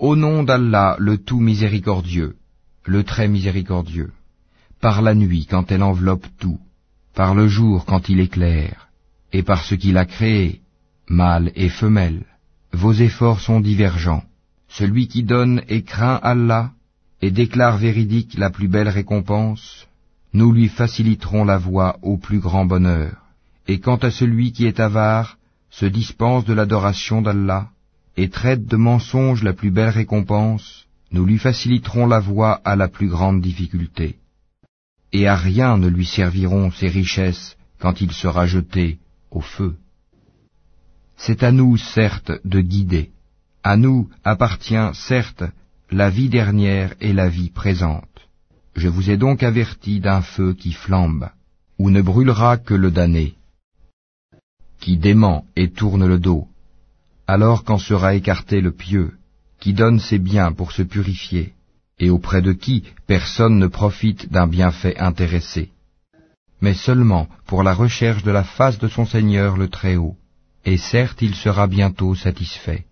Au nom d'Allah, le tout miséricordieux, le très miséricordieux, par la nuit quand elle enveloppe tout, par le jour quand il éclaire, et par ce qu'il a créé, mâle et femelle, vos efforts sont divergents. Celui qui donne et craint Allah, et déclare véridique la plus belle récompense, nous lui faciliterons la voie au plus grand bonheur. Et quant à celui qui est avare, se dispense de l'adoration d'Allah, et traite de mensonge la plus belle récompense, nous lui faciliterons la voie à la plus grande difficulté. Et à rien ne lui serviront ses richesses quand il sera jeté au feu. C'est à nous, certes, de guider. À nous appartient, certes, la vie dernière et la vie présente. Je vous ai donc averti d'un feu qui flambe, où ne brûlera que le damné, qui dément et tourne le dos, alors qu'en sera écarté le pieux, qui donne ses biens pour se purifier, et auprès de qui personne ne profite d'un bienfait intéressé, mais seulement pour la recherche de la face de son Seigneur le Très-Haut, et certes il sera bientôt satisfait.